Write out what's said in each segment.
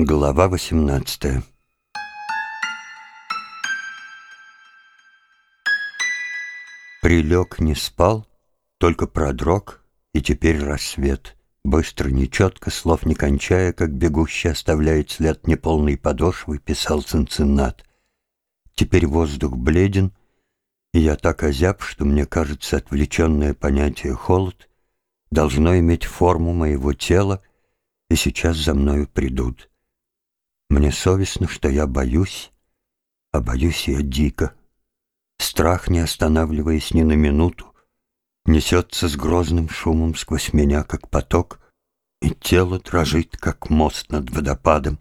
Глава 18 Прилег, не спал, только продрог, и теперь рассвет. Быстро, нечетко, слов не кончая, как бегущий оставляет след неполной подошвы, писал Цинциннат. Теперь воздух бледен, и я так озяб, что мне кажется отвлеченное понятие «холод» должно иметь форму моего тела, и сейчас за мною придут. Мне совестно, что я боюсь, а боюсь я дико. Страх, не останавливаясь ни на минуту, несется с грозным шумом сквозь меня, как поток, и тело дрожит, как мост над водопадом,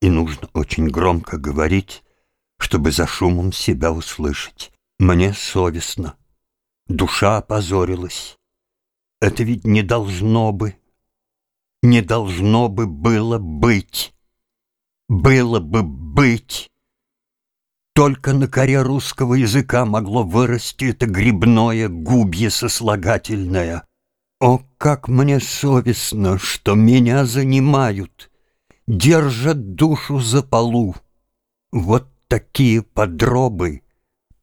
и нужно очень громко говорить, чтобы за шумом себя услышать. Мне совестно. Душа опозорилась. Это ведь не должно бы, не должно бы было быть. Было бы быть. Только на коре русского языка могло вырасти это грибное губье сослагательное. О, как мне совестно, что меня занимают, держат душу за полу. Вот такие подробы,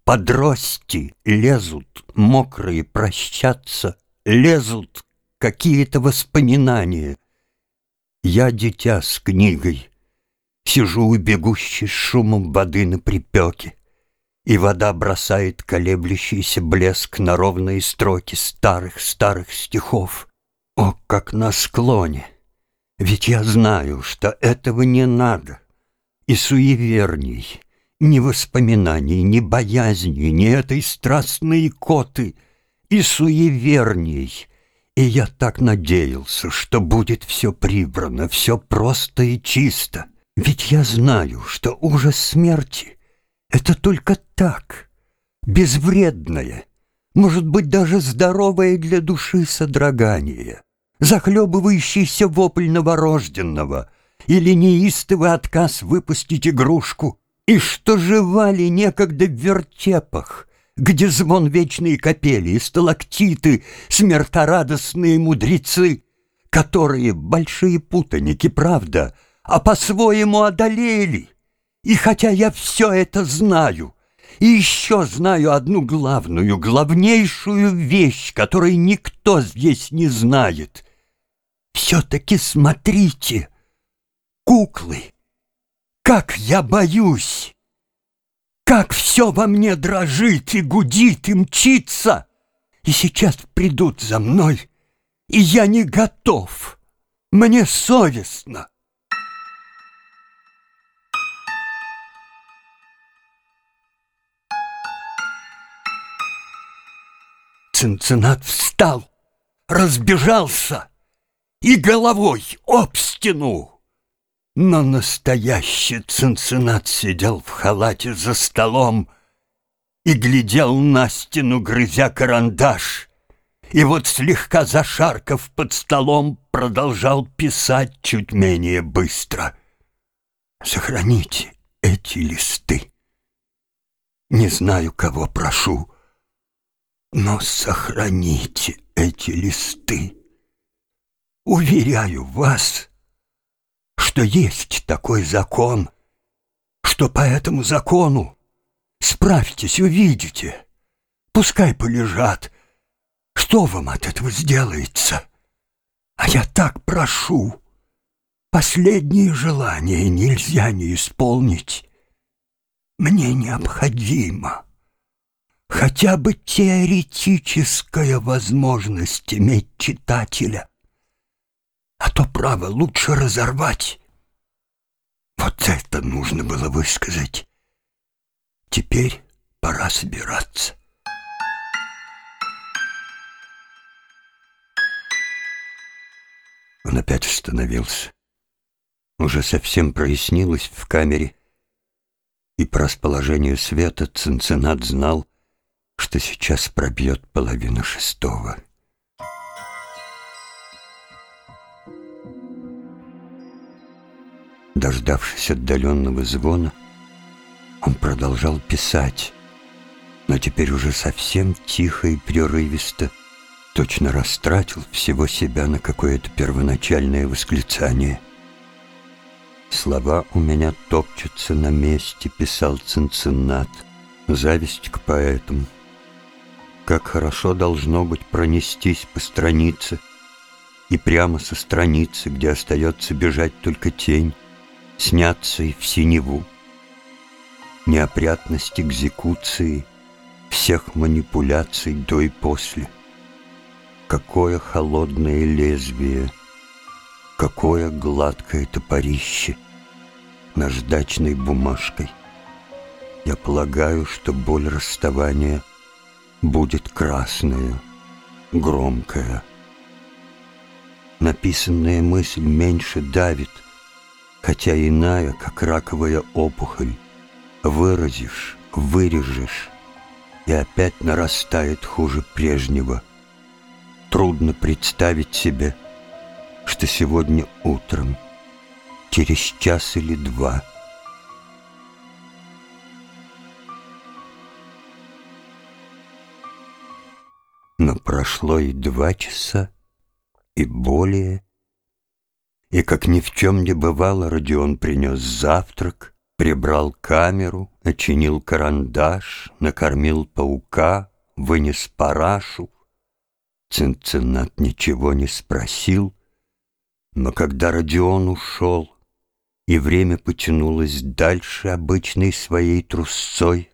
подрости лезут, мокрые прощаться, лезут какие-то воспоминания. Я дитя с книгой, Сижу у бегущей шумом воды на припеке, И вода бросает колеблющийся блеск На ровные строки старых-старых стихов. О, как на склоне! Ведь я знаю, что этого не надо. И суеверней, ни воспоминаний, ни боязни, ни этой страстной коты, и суеверней. И я так надеялся, что будет все прибрано, все просто и чисто. Ведь я знаю, что ужас смерти — это только так, безвредное, может быть, даже здоровое для души содрогание, захлебывающийся вопль новорожденного или неистовый отказ выпустить игрушку, и что жевали некогда в вертепах, где звон вечной капели и сталактиты, смерторадостные мудрецы, которые, большие путаники, правда, — а по-своему одолели. И хотя я все это знаю, и еще знаю одну главную, главнейшую вещь, которой никто здесь не знает. Все-таки смотрите, куклы, как я боюсь, как все во мне дрожит и гудит и мчится, и сейчас придут за мной, и я не готов, мне совестно. Цинциннат встал, разбежался и головой об стену. Но настоящий Цинциннат сидел в халате за столом и глядел на стену, грызя карандаш. И вот слегка зашаркав под столом, продолжал писать чуть менее быстро. «Сохраните эти листы. Не знаю, кого прошу». Но сохраните эти листы. Уверяю вас, что есть такой закон, что по этому закону справьтесь, увидите, пускай полежат, что вам от этого сделается? А я так прошу, последнее желание нельзя не исполнить. Мне необходимо хотя бы теоретическая возможность иметь читателя. А то право лучше разорвать. Вот это нужно было высказать. Теперь пора собираться. Он опять остановился. Уже совсем прояснилось в камере, и по расположению света Цинциннат знал, что сейчас пробьет половину шестого. Дождавшись отдаленного звона, он продолжал писать, но теперь уже совсем тихо и прерывисто, точно растратил всего себя на какое-то первоначальное восклицание. Слова у меня топчутся на месте, писал Цинциннат. Зависть к поэтам. Как хорошо должно быть пронестись по странице, И прямо со страницы, где остается бежать только тень, Сняться и в синеву. Неопрятность экзекуции Всех манипуляций до и после. Какое холодное лезвие, Какое гладкое топорище Наждачной бумажкой — я полагаю, что боль расставания будет красная, громкая. Написанная мысль меньше давит, хотя иная, как раковая опухоль. Выразишь, вырежешь, и опять нарастает хуже прежнего. Трудно представить себе, что сегодня утром, через час или два — Но прошло и два часа, и более. И, как ни в чем не бывало, Родион принес завтрак, прибрал камеру, очинил карандаш, накормил паука, вынес парашу. Цинциннат ничего не спросил, но когда Родион ушел, и время потянулось дальше обычной своей трусцой,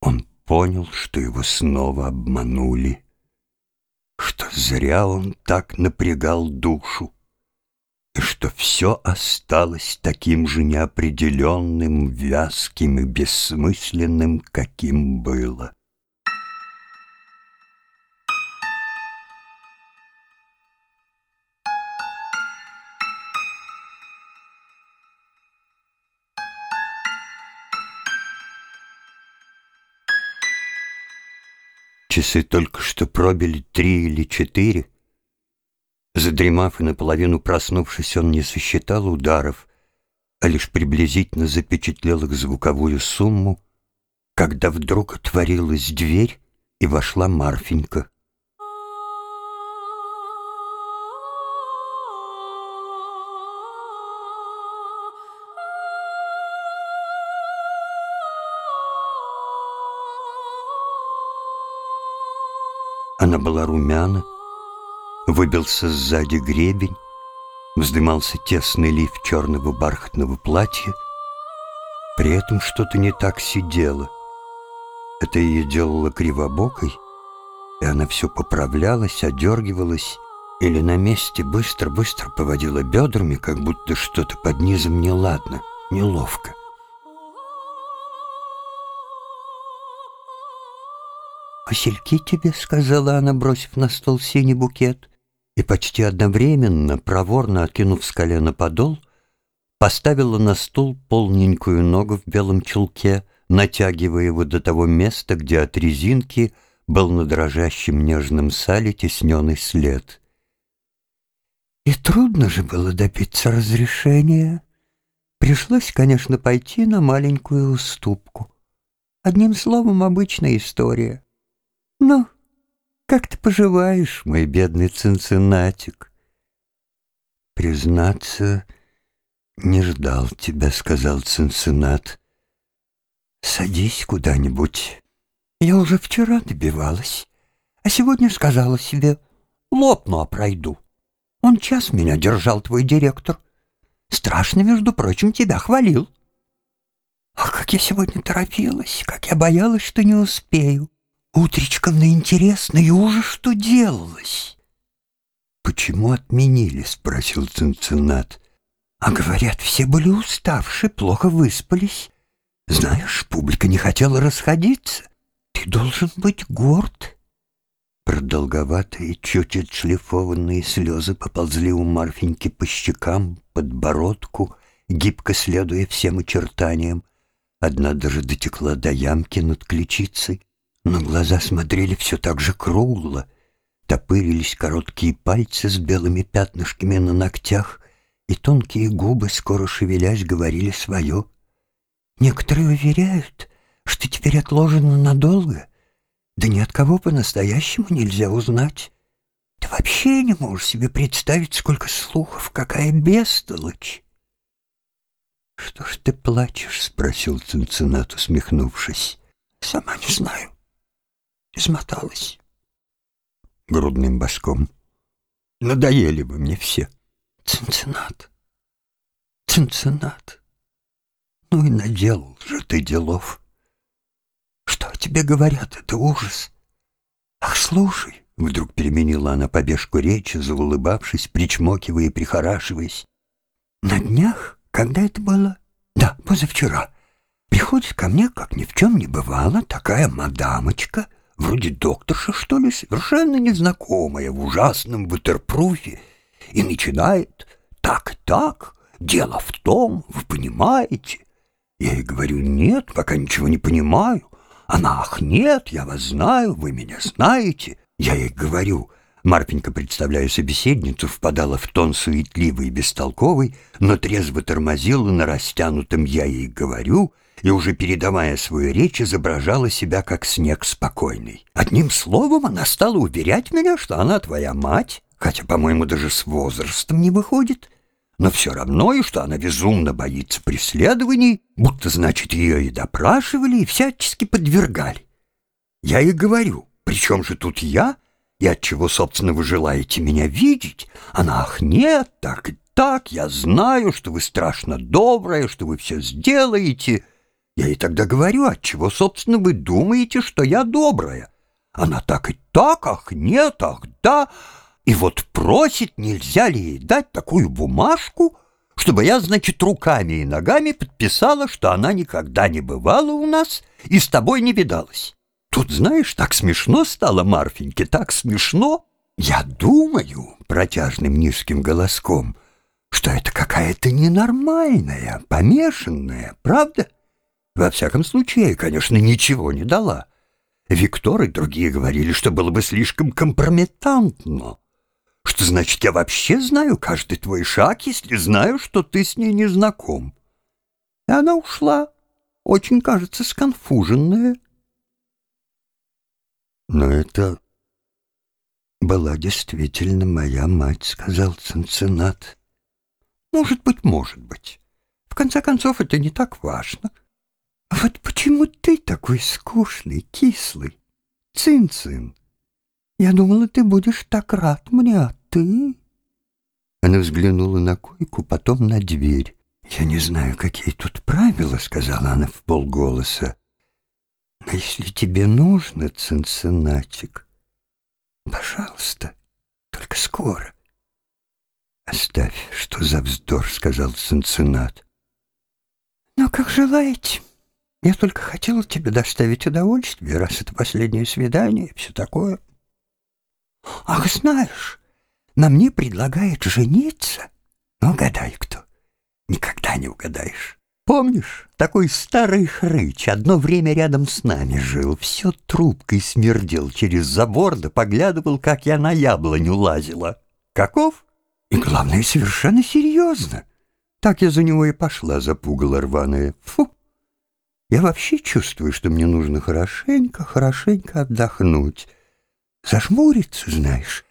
он понял, что его снова обманули, что зря он так напрягал душу, и что все осталось таким же неопределенным, вязким и бессмысленным, каким было. Часы только что пробили три или четыре. Задремав и наполовину проснувшись, он не сосчитал ударов, а лишь приблизительно запечатлел их звуковую сумму, когда вдруг отворилась дверь и вошла Марфенька. Она была румяна, выбился сзади гребень, вздымался тесный лиф черного бархатного платья. При этом что-то не так сидело. Это ее делало кривобокой, и она все поправлялась, одергивалась или на месте быстро-быстро поводила бедрами, как будто что-то под низом неладно, неловко. «Васильки тебе», — сказала она, бросив на стол синий букет, и почти одновременно, проворно откинув с колена подол, поставила на стул полненькую ногу в белом чулке, натягивая его до того места, где от резинки был на дрожащем нежном сале тесненный след. И трудно же было добиться разрешения. Пришлось, конечно, пойти на маленькую уступку. Одним словом, обычная история. «Ну, как ты поживаешь, мой бедный цинциннатик?» «Признаться, не ждал тебя», — сказал Цинциннат. «Садись куда-нибудь. Я уже вчера добивалась, а сегодня сказала себе, лопну, а пройду. Он час меня держал, твой директор. Страшно, между прочим, тебя хвалил. Ах, как я сегодня торопилась, как я боялась, что не успею. Утречком-то интересно, и уже что делалось? Почему отменили? Спросил Цинциннат. А говорят, все были уставшие, плохо выспались. Знаешь, публика не хотела расходиться. Ты должен быть горд. Продолговатые, чуть отшлифованные слезы поползли у Марфеньки по щекам, подбородку, гибко следуя всем очертаниям. Одна даже дотекла до ямки над ключицей но глаза смотрели все так же кругло, топырились короткие пальцы с белыми пятнышками на ногтях, и тонкие губы, скоро шевелясь, говорили свое. Некоторые уверяют, что теперь отложено надолго, да ни от кого по-настоящему нельзя узнать. Ты вообще не можешь себе представить, сколько слухов, какая бестолочь. «Что ж ты плачешь?» — спросил Цинциннат, усмехнувшись. «Сама не знаю. Измоталась». Грудным боском. «Надоели вы мне все». «Цинциннат, Цинциннат, ну и наделал же ты делов. Что тебе говорят, это ужас. Ах, слушай». Вдруг переменила она побежку речи, заулыбавшись, причмокивая и прихорашиваясь. «На днях когда это было? Да, позавчера. Приходит ко мне, как ни в чем не бывало, такая мадамочка, вроде докторша, что ли, совершенно незнакомая, в ужасном бутерпруфе, и начинает так и так, дело в том, вы понимаете. Я ей говорю, нет, пока ничего не понимаю. Она, ах, нет, я вас знаю, вы меня знаете. Я ей говорю, Марпенька, представляя собеседницу, впадала в тон суетливый и бестолковый, но трезво тормозила на растянутом «я ей говорю», и уже передавая свою речь, изображала себя как снег спокойный. Одним словом, она стала уверять меня, что она твоя мать, хотя, по-моему, даже с возрастом не выходит, но все равно, и что она безумно боится преследований, будто, значит, ее и допрашивали, и всячески подвергали. Я ей говорю, при чем же тут я, и от чего, собственно, вы желаете меня видеть? Она, ах, нет, так и так, я знаю, что вы страшно добрая, что вы все сделаете. Я ей тогда говорю, от чего, собственно, вы думаете, что я добрая? Она так и так, ах, нет, ах, да. И вот просит, нельзя ли ей дать такую бумажку, чтобы я, значит, руками и ногами подписала, что она никогда не бывала у нас и с тобой не видалась. Тут, знаешь, так смешно стало Марфеньке, так смешно. Я думаю, протяжным низким голоском, что это какая-то ненормальная, помешанная, правда? Во всяком случае, конечно, ничего не дала. Виктор и другие говорили, что было бы слишком компрометантно. Что значит, я вообще знаю каждый твой шаг, если знаю, что ты с ней не знаком. И она ушла, очень, кажется, сконфуженная. «Но это была действительно моя мать», — сказал Цинциннат. «Может быть, может быть. В конце концов, это не так важно. А вот почему ты такой скучный, кислый? Цин-цин, я думала, ты будешь так рад мне, а ты...» Она взглянула на койку, потом на дверь. «Я не знаю, какие тут правила», — сказала она в полголоса. А если тебе нужно, Цинциннатик, пожалуйста, только скоро. Оставь, что за вздор, сказал Цинциннат. Но как желаете. Я только хотела тебе доставить удовольствие, раз это последнее свидание и все такое. Ах, знаешь, на мне предлагает жениться. Ну, угадай кто. Никогда не угадаешь. Помнишь, такой старый хрыч одно время рядом с нами жил, все трубкой смердел через забор, да поглядывал, как я на яблоню лазила. Каков? И главное, совершенно серьезно. Так я за него и пошла, запугала рваная. Фу! Я вообще чувствую, что мне нужно хорошенько, хорошенько отдохнуть. Зажмуриться, знаешь,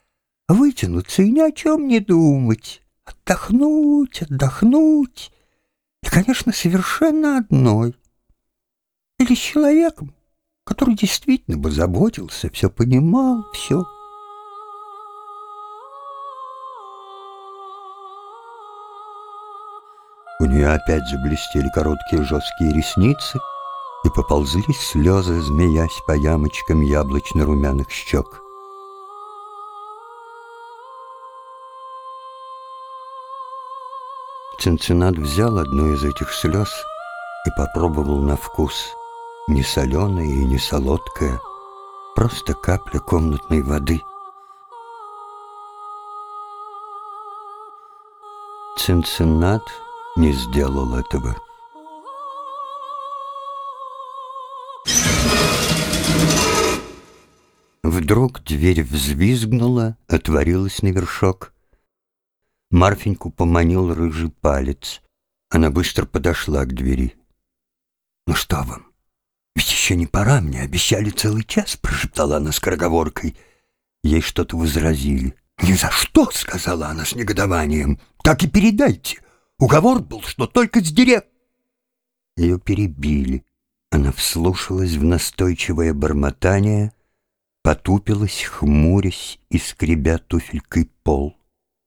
вытянуться и ни о чем не думать. Отдохнуть, отдохнуть. И, конечно, совершенно одной. Или с человеком, который действительно бы заботился, все понимал, все... У нее опять заблестели короткие жесткие ресницы и поползли слезы, змеясь по ямочкам яблочно-румяных щек. Цинциннат взял одну из этих слез и попробовал на вкус. Не соленая и не солодкая, просто капля комнатной воды. Цинциннат не сделал этого. Вдруг дверь взвизгнула, отворилась на вершок — Марфеньку поманил рыжий палец. Она быстро подошла к двери. «Ну что вам? Ведь еще не пора, мне обещали целый час», — прошептала она скороговоркой. Ей что-то возразили. «Ни за что!» — сказала она с негодованием. «Так и передайте. Уговор был, что только с директ...» Ее перебили. Она вслушалась в настойчивое бормотание, потупилась, хмурясь и скребя туфелькой пол.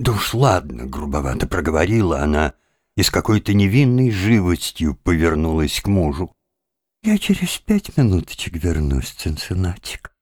«Да уж ладно», — грубовато проговорила она, и с какой-то невинной живостью повернулась к мужу. «Я через пять минуточек вернусь, Цинциннатик».